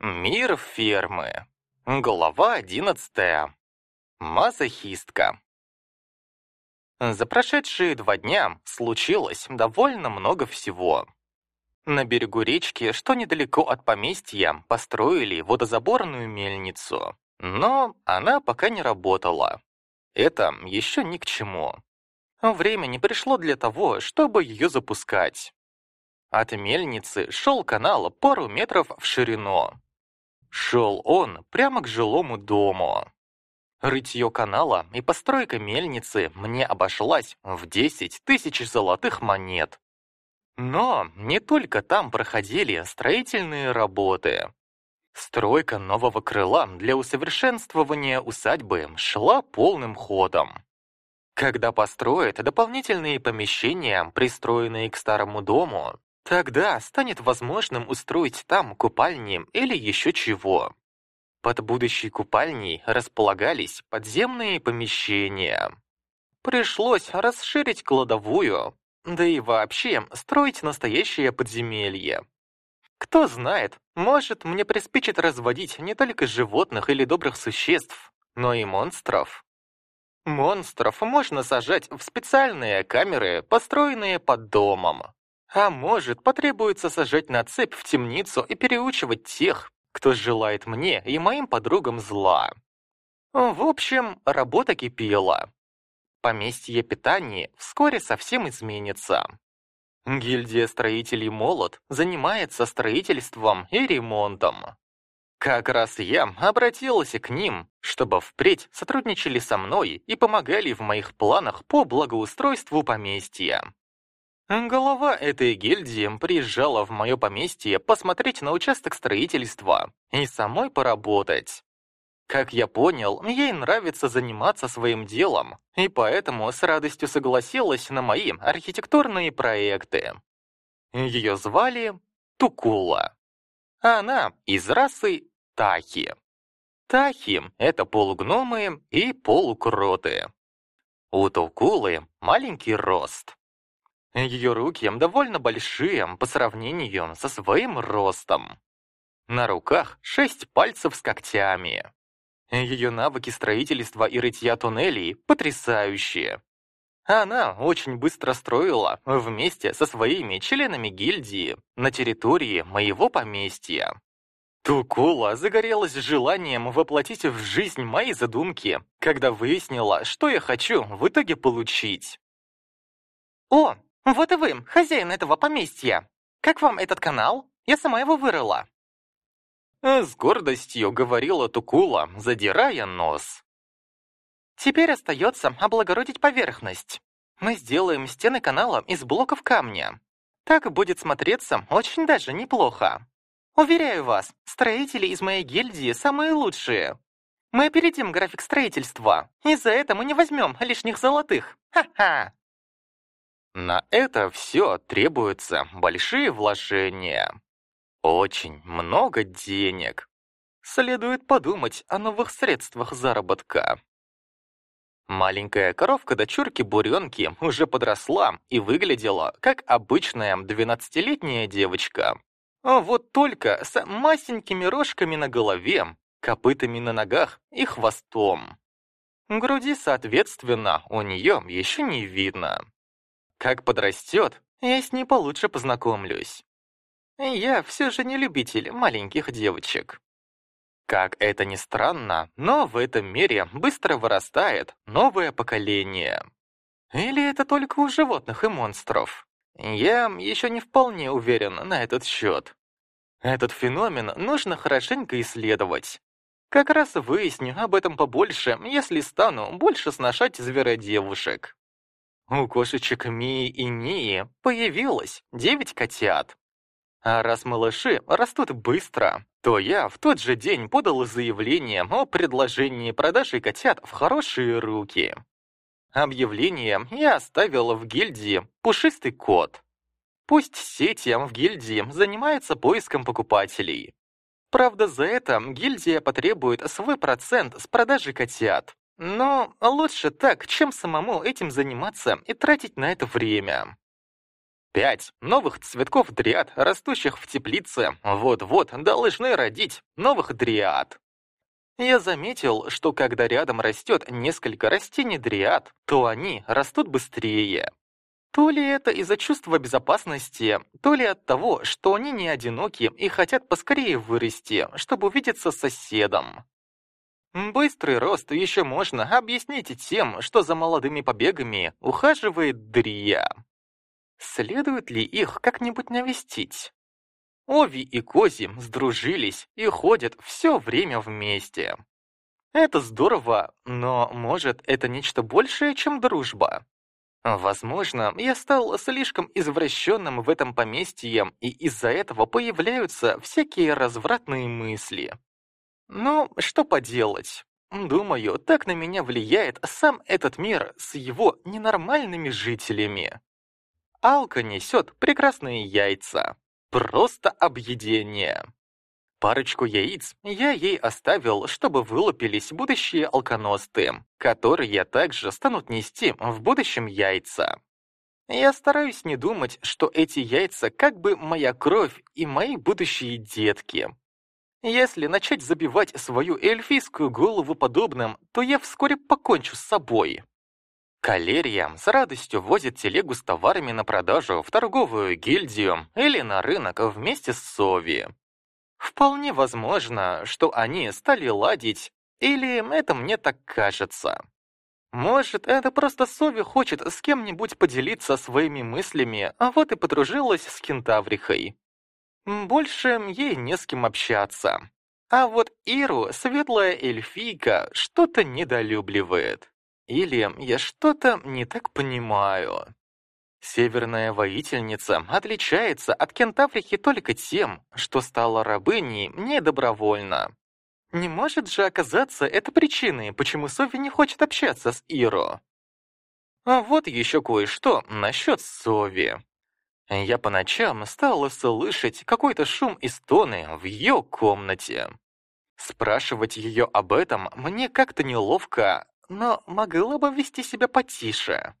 Мир фермы. Глава одиннадцатая. Мазохистка. За прошедшие два дня случилось довольно много всего. На берегу речки, что недалеко от поместья, построили водозаборную мельницу. Но она пока не работала. Это еще ни к чему. Время не пришло для того, чтобы ее запускать. От мельницы шел канал пару метров в ширину. Шел он прямо к жилому дому. Рытье канала и постройка мельницы мне обошлась в 10 тысяч золотых монет. Но не только там проходили строительные работы. Стройка нового крыла для усовершенствования усадьбы шла полным ходом. Когда построят дополнительные помещения, пристроенные к старому дому, тогда станет возможным устроить там купальни или еще чего. Под будущей купальней располагались подземные помещения. Пришлось расширить кладовую, да и вообще строить настоящее подземелье. Кто знает, может, мне приспичит разводить не только животных или добрых существ, но и монстров. Монстров можно сажать в специальные камеры, построенные под домом. А может, потребуется сажать на цепь в темницу и переучивать тех, кто желает мне и моим подругам зла. В общем, работа кипела. Поместье питания вскоре совсем изменится. Гильдия строителей «Молот» занимается строительством и ремонтом. Как раз я обратился к ним, чтобы впредь сотрудничали со мной и помогали в моих планах по благоустройству поместья. Голова этой гильдии приезжала в мое поместье посмотреть на участок строительства и самой поработать. Как я понял, ей нравится заниматься своим делом, и поэтому с радостью согласилась на мои архитектурные проекты. Ее звали Тукула. Она из расы Тахи. Тахи — это полугномы и полукроты. У Тукулы маленький рост. Ее руки довольно большие по сравнению со своим ростом. На руках шесть пальцев с когтями. Ее навыки строительства и рытья туннелей потрясающие. Она очень быстро строила вместе со своими членами гильдии на территории моего поместья. Тукула загорелась желанием воплотить в жизнь мои задумки, когда выяснила, что я хочу в итоге получить. «О, вот и вы, хозяин этого поместья! Как вам этот канал? Я сама его вырыла!» С гордостью говорила Тукула, задирая нос. Теперь остается облагородить поверхность. Мы сделаем стены канала из блоков камня. Так будет смотреться очень даже неплохо. Уверяю вас, строители из моей гильдии самые лучшие. Мы опередим график строительства, и за это мы не возьмем лишних золотых. Ха-ха! На это все требуются большие вложения. Очень много денег. Следует подумать о новых средствах заработка. Маленькая коровка дочурки Буренки уже подросла и выглядела как обычная 12-летняя девочка. А вот только с масенькими рожками на голове, копытами на ногах и хвостом. Груди, соответственно, у нее еще не видно. Как подрастет, я с ней получше познакомлюсь. Я все же не любитель маленьких девочек. Как это ни странно, но в этом мире быстро вырастает новое поколение. Или это только у животных и монстров? Я еще не вполне уверен на этот счет. Этот феномен нужно хорошенько исследовать. Как раз выясню об этом побольше, если стану больше сношать зверодевушек. У кошечек Мии и Нии появилось девять котят. А раз малыши растут быстро, то я в тот же день подал заявление о предложении продажи котят в хорошие руки. Объявление я оставил в гильдии «Пушистый кот». Пусть сети в гильдии занимаются поиском покупателей. Правда, за это гильдия потребует свой процент с продажи котят. Но лучше так, чем самому этим заниматься и тратить на это время. Пять новых цветков дриад, растущих в теплице, вот-вот должны родить новых дриад. Я заметил, что когда рядом растет несколько растений дриад, то они растут быстрее. То ли это из-за чувства безопасности, то ли от того, что они не одиноки и хотят поскорее вырасти, чтобы увидеться с соседом. Быстрый рост еще можно объяснить тем, что за молодыми побегами ухаживает Дрия. Следует ли их как-нибудь навестить? Ови и Кози сдружились и ходят все время вместе. Это здорово, но, может, это нечто большее, чем дружба. Возможно, я стал слишком извращенным в этом поместье, и из-за этого появляются всякие развратные мысли. Ну, что поделать? Думаю, так на меня влияет сам этот мир с его ненормальными жителями. Алка несет прекрасные яйца. Просто объедение. Парочку яиц я ей оставил, чтобы вылупились будущие алконосты, которые также станут нести в будущем яйца. Я стараюсь не думать, что эти яйца как бы моя кровь и мои будущие детки. Если начать забивать свою эльфийскую голову подобным, то я вскоре покончу с собой. Калерия с радостью возит телегу с товарами на продажу в торговую гильдию или на рынок вместе с Сови. Вполне возможно, что они стали ладить, или это мне так кажется. Может, это просто Сови хочет с кем-нибудь поделиться своими мыслями, а вот и подружилась с кентаврихой. Больше ей не с кем общаться. А вот Иру светлая эльфийка что-то недолюбливает. Или я что-то не так понимаю. Северная воительница отличается от кентаврихи только тем, что стала рабыней недобровольно. Не может же оказаться это причиной, почему Софи не хочет общаться с Иро. А вот еще кое-что насчет Сови. Я по ночам стала слышать какой-то шум и стоны в ее комнате. Спрашивать ее об этом мне как-то неловко, но могла бы вести себя потише.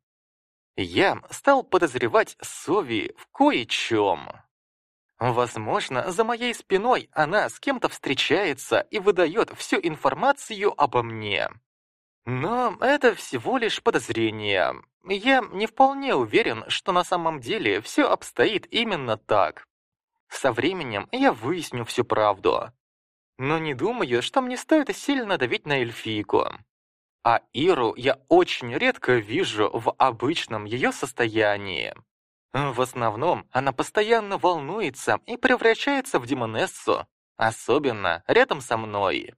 Я стал подозревать Сови в кое-чем. Возможно, за моей спиной она с кем-то встречается и выдает всю информацию обо мне. Но это всего лишь подозрение. Я не вполне уверен, что на самом деле все обстоит именно так. Со временем я выясню всю правду. Но не думаю, что мне стоит сильно давить на эльфийку. А Иру я очень редко вижу в обычном ее состоянии. В основном она постоянно волнуется и превращается в демонессу, особенно рядом со мной.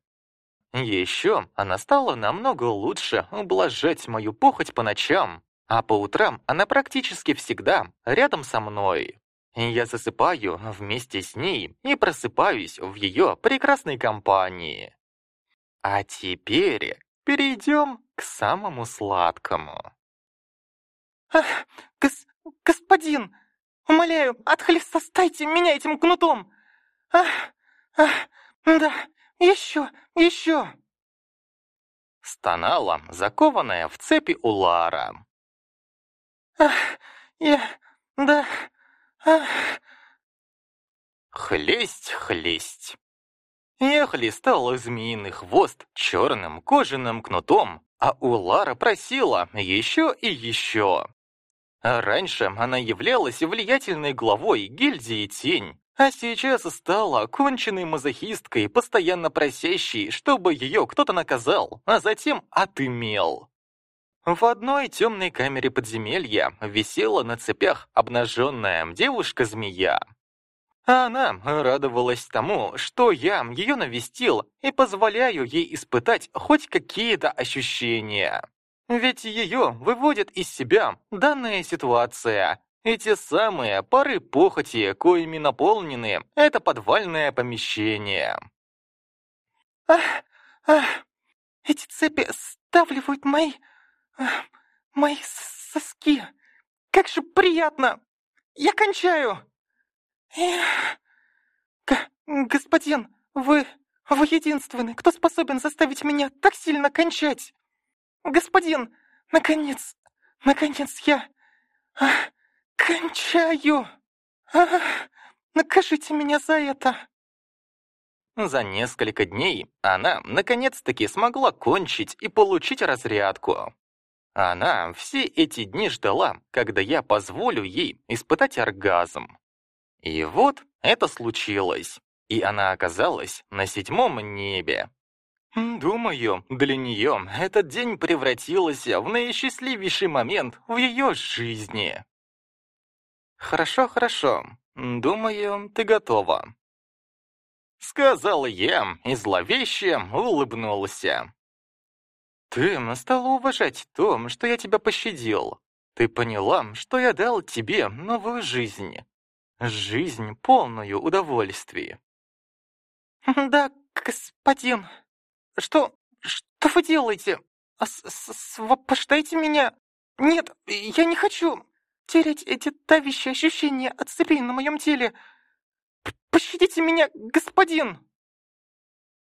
Еще она стала намного лучше ублажать мою похоть по ночам, а по утрам она практически всегда рядом со мной. Я засыпаю вместе с ней и просыпаюсь в ее прекрасной компании. А теперь Перейдем к самому сладкому. Ах, гос господин, умоляю, отхлестостайте меня этим кнутом. Ах, ах, да, еще, еще. Стонала, закованная в цепи Улара. Ах, я, да, ах. Хлесть, хлесть. Я хлестал змеиный хвост черным кожаным кнутом, а у Лара просила еще и еще. Раньше она являлась влиятельной главой гильдии Тень, а сейчас стала конченной мазохисткой, постоянно просящей, чтобы ее кто-то наказал, а затем отымел. В одной темной камере подземелья висела на цепях обнаженная девушка-змея. Она радовалась тому, что я ее навестил и позволяю ей испытать хоть какие-то ощущения. Ведь ее выводит из себя данная ситуация, и те самые пары похоти, коими наполнены это подвальное помещение. Ах, ах, эти цепи ставливают мои... мои соски. Как же приятно! Я кончаю! господин, вы... вы единственный, кто способен заставить меня так сильно кончать! Господин, наконец, наконец я... кончаю! Ах, накажите меня за это!» За несколько дней она наконец-таки смогла кончить и получить разрядку. Она все эти дни ждала, когда я позволю ей испытать оргазм. И вот это случилось, и она оказалась на седьмом небе. Думаю, для нее этот день превратился в наисчастливейший момент в ее жизни. Хорошо, хорошо. Думаю, ты готова. Сказал я и зловеще улыбнулся. Ты стала уважать то, что я тебя пощадил. Ты поняла, что я дал тебе новую жизнь. Жизнь, полную удовольствий. «Да, господин. Что... что вы делаете? Освобождайте меня. Нет, я не хочу терять эти давящие ощущения от цепей на моем теле. Пощадите меня, господин!»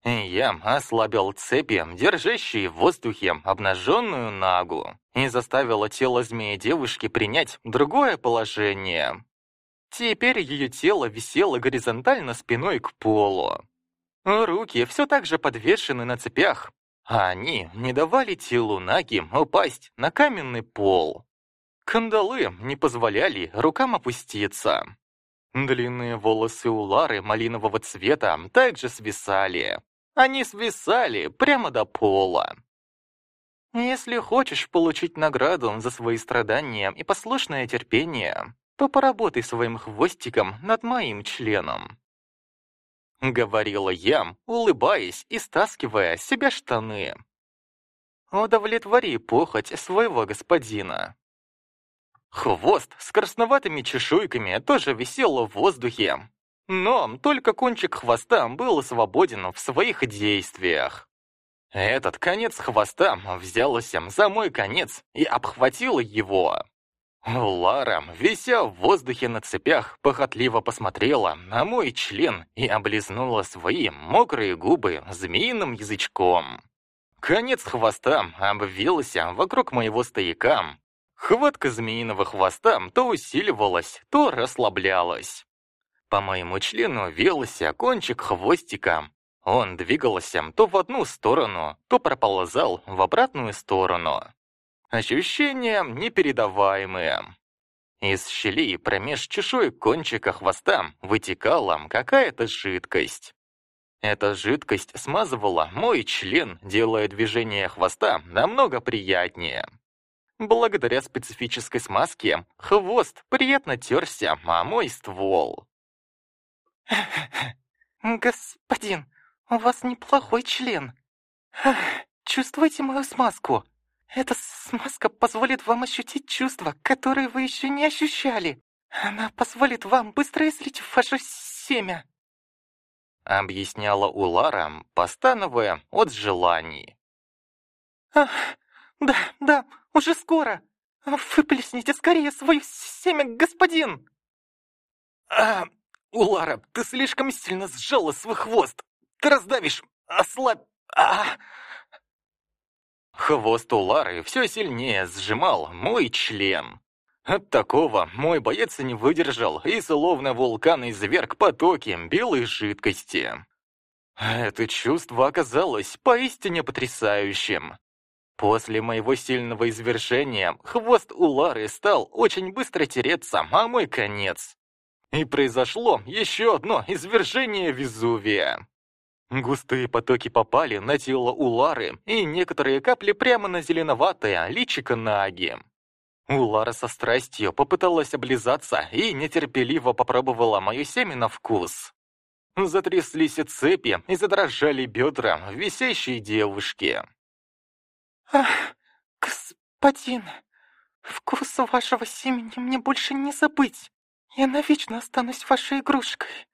Я ослабил цепи, держащие в воздухе обнаженную нагу, и заставила тело змеи девушки принять другое положение. Теперь ее тело висело горизонтально спиной к полу. Руки все так же подвешены на цепях, а они не давали телу Наги упасть на каменный пол. Кандалы не позволяли рукам опуститься. Длинные волосы у Лары малинового цвета также свисали. Они свисали прямо до пола. Если хочешь получить награду за свои страдания и послушное терпение, то поработай своим хвостиком над моим членом. — говорила я, улыбаясь и стаскивая с себя штаны. «Удовлетвори похоть своего господина». Хвост с красноватыми чешуйками тоже висел в воздухе, но только кончик хвоста был свободен в своих действиях. Этот конец хвоста взялся за мой конец и обхватил его. Лара, вися в воздухе на цепях, похотливо посмотрела на мой член и облизнула свои мокрые губы змеиным язычком. Конец хвоста обвился вокруг моего стояка. Хватка змеиного хвоста то усиливалась, то расслаблялась. По моему члену вился кончик хвостика. Он двигался то в одну сторону, то проползал в обратную сторону. Ощущения непередаваемые. Из щелей промеж чешуй кончика хвоста вытекала какая-то жидкость. Эта жидкость смазывала мой член, делая движение хвоста намного приятнее. Благодаря специфической смазке хвост приятно терся о мой ствол. «Господин, у вас неплохой член. Чувствуете мою смазку?» Эта смазка позволит вам ощутить чувства, которые вы еще не ощущали. Она позволит вам быстро излить ваше семя. Объясняла Улара, постановая от желаний. Ах, да, да, уже скоро. Выплесните скорее свое семя, господин. А, Улара, ты слишком сильно сжала свой хвост. Ты раздавишь, ослабь. А, Хвост у Лары все сильнее сжимал мой член. От такого мой боец не выдержал и словно вулкан изверг потоки белой жидкости. Это чувство оказалось поистине потрясающим. После моего сильного извержения хвост у Лары стал очень быстро тереться а мой конец. И произошло еще одно извержение Везувия. Густые потоки попали на тело Улары и некоторые капли прямо на зеленоватое личико Наги. Улара со страстью попыталась облизаться и нетерпеливо попробовала мое семя на вкус. Затряслись цепи и задрожали бедра висящей девушки. «Ах, господин, вкус вашего семени мне больше не забыть. Я навечно останусь вашей игрушкой.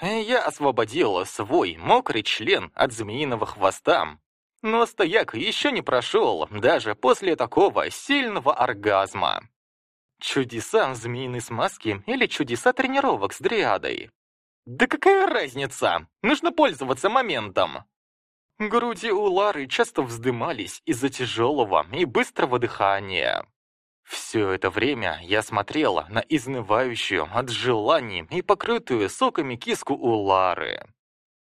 Я освободил свой мокрый член от змеиного хвоста. Но стояк еще не прошел, даже после такого сильного оргазма. Чудеса змеиной смазки или чудеса тренировок с дриадой? Да какая разница? Нужно пользоваться моментом. Груди у Лары часто вздымались из-за тяжелого и быстрого дыхания. Все это время я смотрела на изнывающую от желаний и покрытую соками киску у Лары.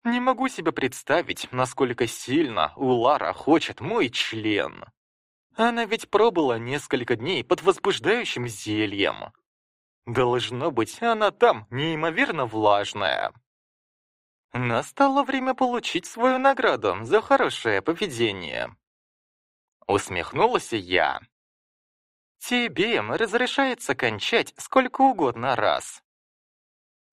Не могу себе представить, насколько сильно у Лара хочет мой член. Она ведь пробыла несколько дней под возбуждающим зельем. Должно быть, она там неимоверно влажная. Настало время получить свою награду за хорошее поведение. Усмехнулась я. Тебе разрешается кончать сколько угодно раз.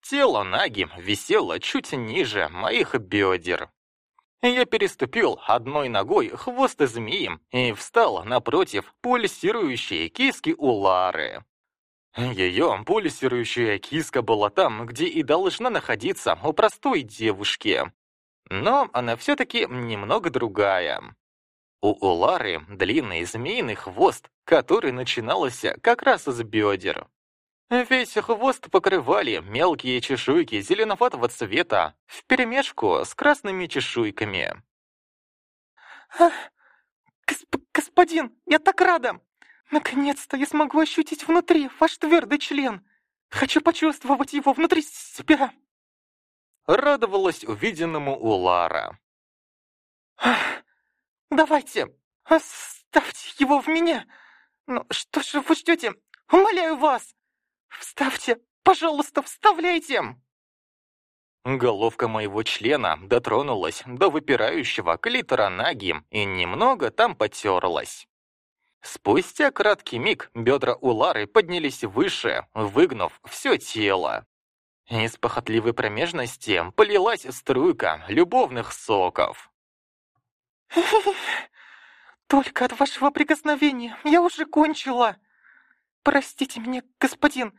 Тело Наги висело чуть ниже моих бедер. Я переступил одной ногой хвост змеи и встал напротив пульсирующей киски у Лары. Ее пульсирующая киска была там, где и должна находиться у простой девушки. Но она все-таки немного другая. У Улары длинный змеиный хвост, который начинался как раз из бедер. Весь хвост покрывали мелкие чешуйки зеленоватого цвета вперемешку с красными чешуйками. Госп «Господин, я так рада! Наконец-то я смогу ощутить внутри ваш твердый член! Хочу почувствовать его внутри себя!» Радовалась увиденному Улара. «Давайте, оставьте его в меня! Ну что же вы ждете? Умоляю вас! Вставьте, пожалуйста, вставляйте!» Головка моего члена дотронулась до выпирающего клитора Наги и немного там потерлась. Спустя краткий миг бедра у Лары поднялись выше, выгнув все тело. Из похотливой промежности полилась струйка любовных соков. «Только от вашего прикосновения я уже кончила. Простите меня, господин.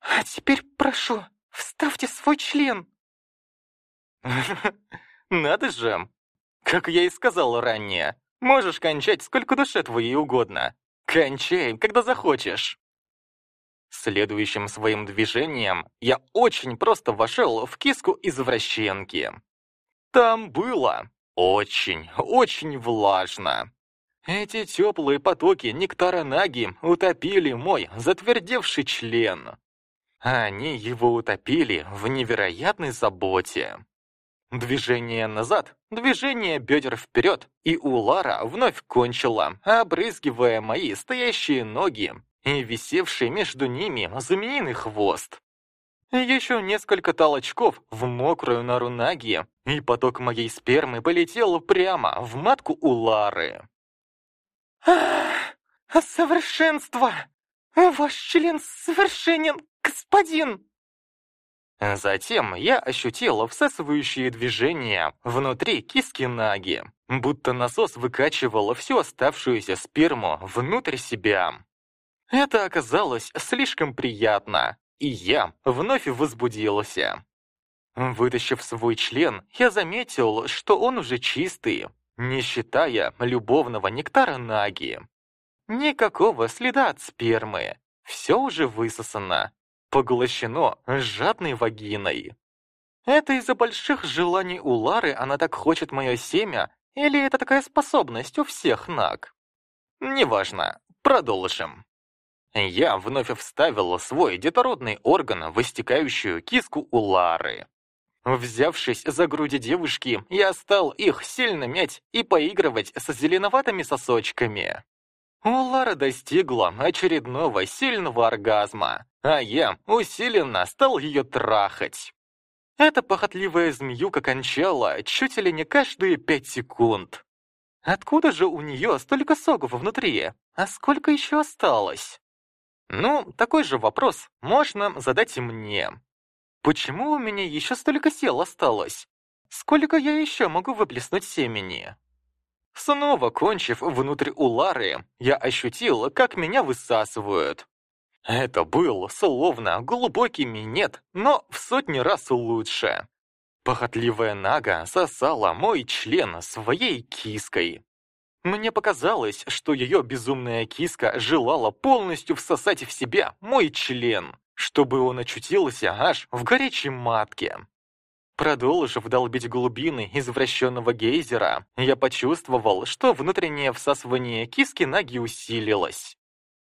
А теперь прошу, вставьте свой член». «Надо же! Как я и сказал ранее, можешь кончать сколько душе твоей угодно. Кончай, когда захочешь». Следующим своим движением я очень просто вошел в киску извращенки. Там было очень, очень влажно. Эти теплые потоки нектара Наги утопили мой затвердевший член. Они его утопили в невероятной заботе. Движение назад, движение бедер вперед, и Улара вновь кончила, обрызгивая мои стоящие ноги и висевший между ними змеиный хвост. Еще несколько толчков в мокрую нору Наги, и поток моей спермы полетел прямо в матку Улары. «Ах, совершенство! Ваш член совершенен, господин!» Затем я ощутил всасывающие движения внутри киски Наги, будто насос выкачивал всю оставшуюся сперму внутрь себя. Это оказалось слишком приятно, и я вновь возбудился. Вытащив свой член, я заметил, что он уже чистый, не считая любовного нектара Наги. Никакого следа от спермы, все уже высосано, поглощено жадной вагиной. Это из-за больших желаний у Лары она так хочет мое семя, или это такая способность у всех наг? Неважно, продолжим. Я вновь вставил свой детородный орган в истекающую киску у Лары. Взявшись за груди девушки, я стал их сильно мять и поигрывать с зеленоватыми сосочками. У Лары достигла очередного сильного оргазма, а я усиленно стал ее трахать. Эта похотливая змеюка кончала чуть ли не каждые пять секунд. Откуда же у нее столько соков внутри? А сколько еще осталось? Ну, такой же вопрос можно задать и мне. Почему у меня еще столько сил осталось? Сколько я еще могу выплеснуть семени? Снова кончив внутрь Улары, я ощутил, как меня высасывают. Это был словно глубокий минет, но в сотни раз лучше. Похотливая Нага сосала мой член своей киской. Мне показалось, что ее безумная киска желала полностью всосать в себя мой член, чтобы он очутился аж в горячей матке. Продолжив долбить глубины извращенного гейзера, я почувствовал, что внутреннее всасывание киски ноги усилилось.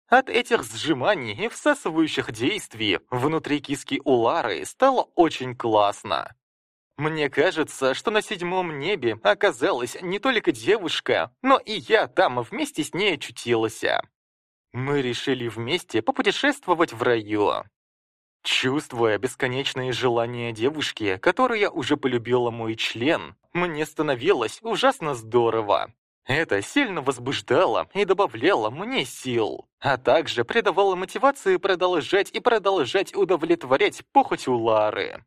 От этих сжиманий и всасывающих действий внутри киски Улары стало очень классно. Мне кажется, что на седьмом небе оказалась не только девушка, но и я там вместе с ней очутилась. Мы решили вместе попутешествовать в раю. Чувствуя бесконечные желания девушки, которая уже полюбила мой член, мне становилось ужасно здорово. Это сильно возбуждало и добавляло мне сил, а также придавало мотивации продолжать и продолжать удовлетворять похоть у Лары.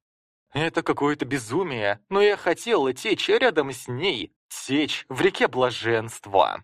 Это какое-то безумие, но я хотел течь рядом с ней, течь в реке блаженства.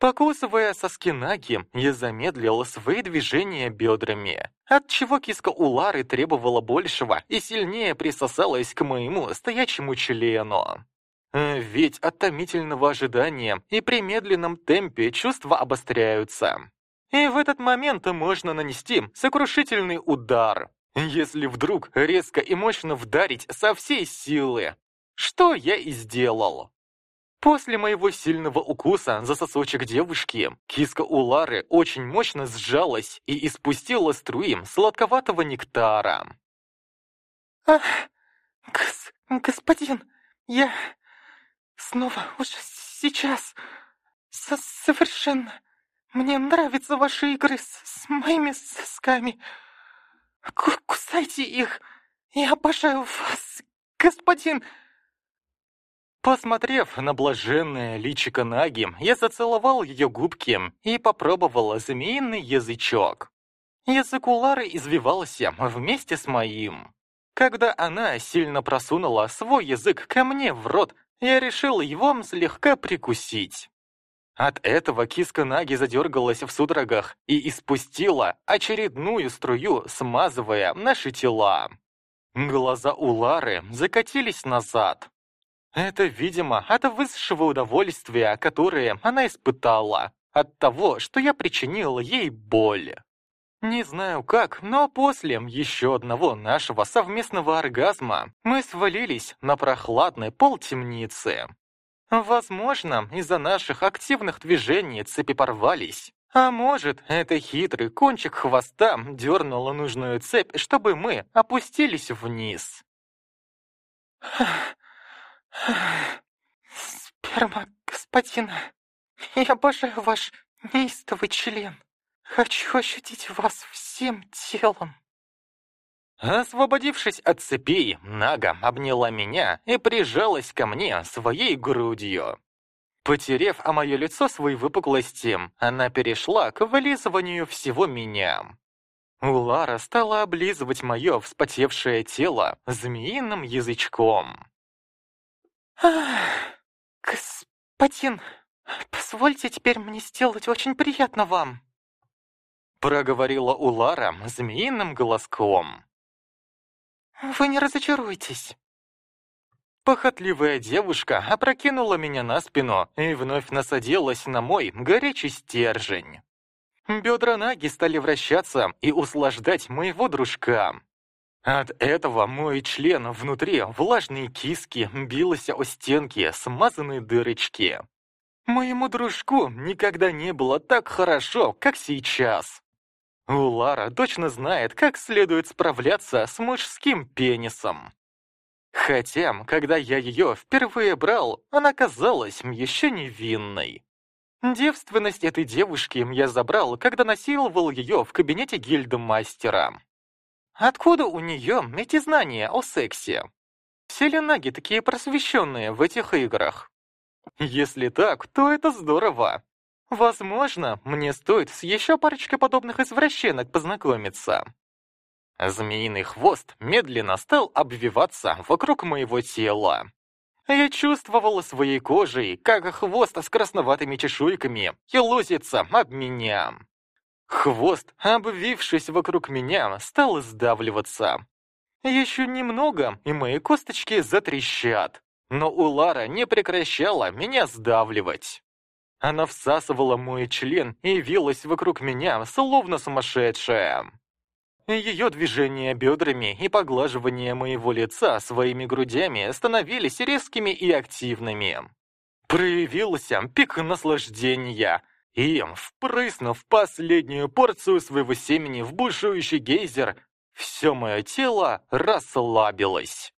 Покусывая соски Наги, я замедлил свои движения бедрами, отчего киска у Лары требовала большего и сильнее присосалась к моему стоячему члену. Э, ведь от томительного ожидания и при медленном темпе чувства обостряются. И в этот момент можно нанести сокрушительный удар, если вдруг резко и мощно вдарить со всей силы. Что я и сделал. После моего сильного укуса за сосочек девушки, киска у Лары очень мощно сжалась и испустила струи сладковатого нектара. «Ах, гос господин, я Снова, уже сейчас. С Совершенно. Мне нравятся ваши игры с, с моими сосками. К кусайте их. Я обожаю вас, господин. Посмотрев на блаженное личико Наги, я зацеловал ее губки и попробовал змеиный язычок. Язык у Лары извивался вместе с моим. Когда она сильно просунула свой язык ко мне в рот, я решил его слегка прикусить. От этого киска Наги задергалась в судорогах и испустила очередную струю, смазывая наши тела. Глаза у Лары закатились назад. Это, видимо, от высшего удовольствия, которое она испытала, от того, что я причинил ей боль. Не знаю как, но после еще одного нашего совместного оргазма мы свалились на прохладный пол темницы. Возможно, из-за наших активных движений цепи порвались. А может, это хитрый кончик хвоста дернул нужную цепь, чтобы мы опустились вниз. Сперма, господин, я обожаю ваш неистовый член. Хочу ощутить вас всем телом. Освободившись от цепей, Нага обняла меня и прижалась ко мне своей грудью. Потерев о мое лицо свои выпуклости, она перешла к вылизыванию всего меня. Улара стала облизывать мое вспотевшее тело змеиным язычком. «Господин, позвольте теперь мне сделать очень приятно вам», проговорила Улара змеиным голоском. «Вы не разочаруетесь». Похотливая девушка опрокинула меня на спину и вновь насадилась на мой горячий стержень. Бедра Наги стали вращаться и услаждать моего дружка. От этого мой член внутри влажные киски бился о стенки смазанные дырочки. Моему дружку никогда не было так хорошо, как сейчас. Лара точно знает, как следует справляться с мужским пенисом. Хотя, когда я ее впервые брал, она казалась еще невинной. Девственность этой девушки я забрал, когда насиловал ее в кабинете гильдмастера. Откуда у нее эти знания о сексе? Все ли наги такие просвещенные в этих играх? Если так, то это здорово. Возможно, мне стоит с еще парочкой подобных извращенок познакомиться. Змеиный хвост медленно стал обвиваться вокруг моего тела. Я чувствовала своей кожей, как хвост с красноватыми чешуйками елозится об меня. Хвост, обвившись вокруг меня, стал сдавливаться. Еще немного, и мои косточки затрещат. Но Улара не прекращала меня сдавливать. Она всасывала мой член и вилась вокруг меня, словно сумасшедшая. Ее движения бедрами и поглаживание моего лица своими грудями становились резкими и активными. Проявился пик наслаждения. И, впрыснув последнюю порцию своего семени в бушующий гейзер, все мое тело расслабилось.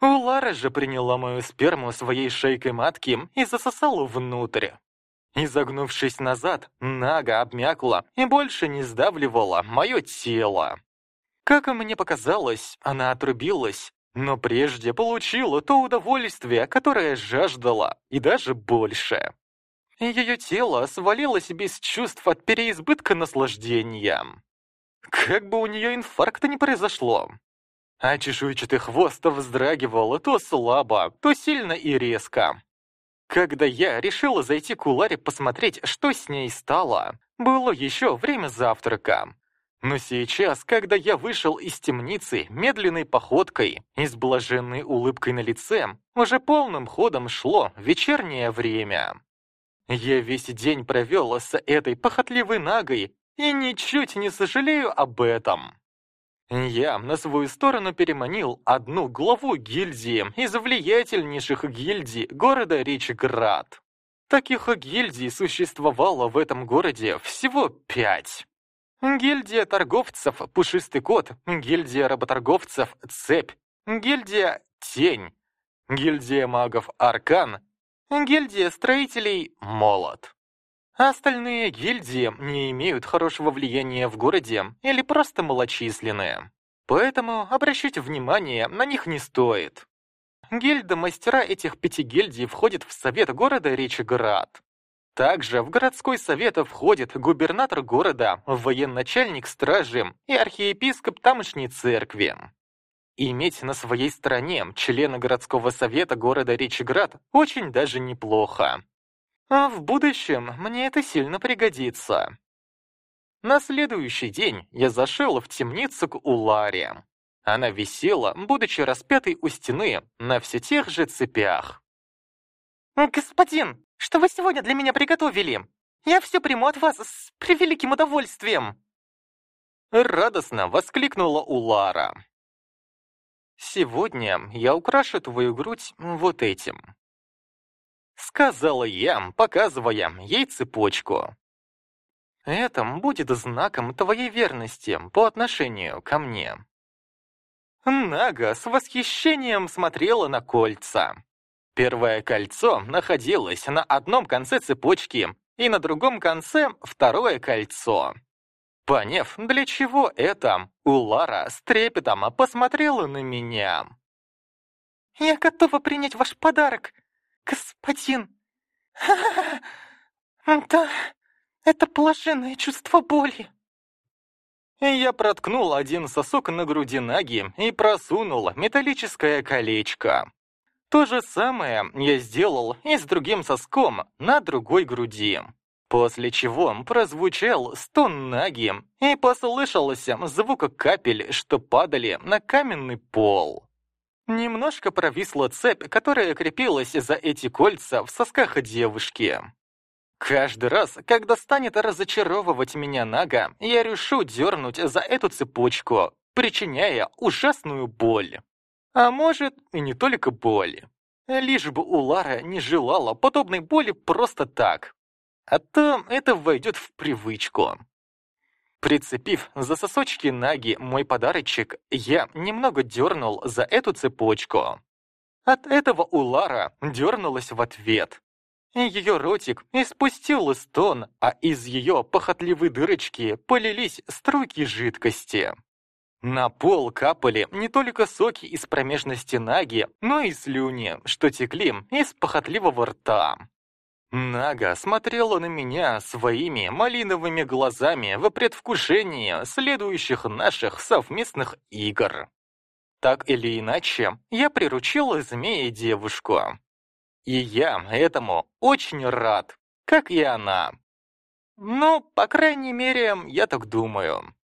Улара же приняла мою сперму своей шейкой матки и засосала внутрь. Изогнувшись назад, Нага обмякла и больше не сдавливала мое тело. Как и мне показалось, она отрубилась, но прежде получила то удовольствие, которое жаждала, и даже больше. Ее тело свалилось без чувств от переизбытка наслаждения. Как бы у нее инфаркта не произошло. А чешуйчатый хвост вздрагивал то слабо, то сильно и резко. Когда я решила зайти к Уларе посмотреть, что с ней стало, было еще время завтрака. Но сейчас, когда я вышел из темницы медленной походкой и с блаженной улыбкой на лице, уже полным ходом шло вечернее время. Я весь день провел с этой похотливой нагой и ничуть не сожалею об этом. Я на свою сторону переманил одну главу гильдии из влиятельнейших гильдий города Ричград. Таких гильдий существовало в этом городе всего пять. Гильдия торговцев «Пушистый кот», гильдия работорговцев «Цепь», гильдия «Тень», гильдия магов «Аркан», гильдия строителей «Молот». Остальные гильдии не имеют хорошего влияния в городе или просто малочисленные. Поэтому обращать внимание на них не стоит. Гильда мастера этих пяти гильдий входит в совет города Речеград. Также в городской совет входит губернатор города, военачальник стражи и архиепископ тамошней церкви. Иметь на своей стороне члена городского совета города Речеград очень даже неплохо. А в будущем мне это сильно пригодится. На следующий день я зашел в темницу к Уларе. Она висела, будучи распятой у стены, на все тех же цепях. «Господин, что вы сегодня для меня приготовили? Я все приму от вас с превеликим удовольствием!» Радостно воскликнула Улара. «Сегодня я украшу твою грудь вот этим». Сказала я, показывая ей цепочку. Это будет знаком твоей верности по отношению ко мне. Нага с восхищением смотрела на кольца. Первое кольцо находилось на одном конце цепочки, и на другом конце второе кольцо. Поняв, для чего это, Улара с трепетом посмотрела на меня. «Я готова принять ваш подарок, господин. Да, это блаженное чувство боли. Я проткнул один сосок на груди Наги и просунул металлическое колечко. То же самое я сделал и с другим соском на другой груди. После чего прозвучал стон Наги и послышался звук капель, что падали на каменный пол. Немножко провисла цепь, которая крепилась за эти кольца в сосках девушки. Каждый раз, когда станет разочаровывать меня Нага, я решу дернуть за эту цепочку, причиняя ужасную боль. А может, и не только боль. Лишь бы Улара не желала подобной боли просто так. А то это войдет в привычку. Прицепив за сосочки Наги мой подарочек, я немного дернул за эту цепочку. От этого Улара дернулась в ответ. Ее ротик испустил стон, а из ее похотливой дырочки полились струйки жидкости. На пол капали не только соки из промежности Наги, но и слюни, что текли из похотливого рта. Нага смотрела на меня своими малиновыми глазами в предвкушении следующих наших совместных игр. Так или иначе, я приручила змея девушку. И я этому очень рад, как и она. Ну, по крайней мере, я так думаю.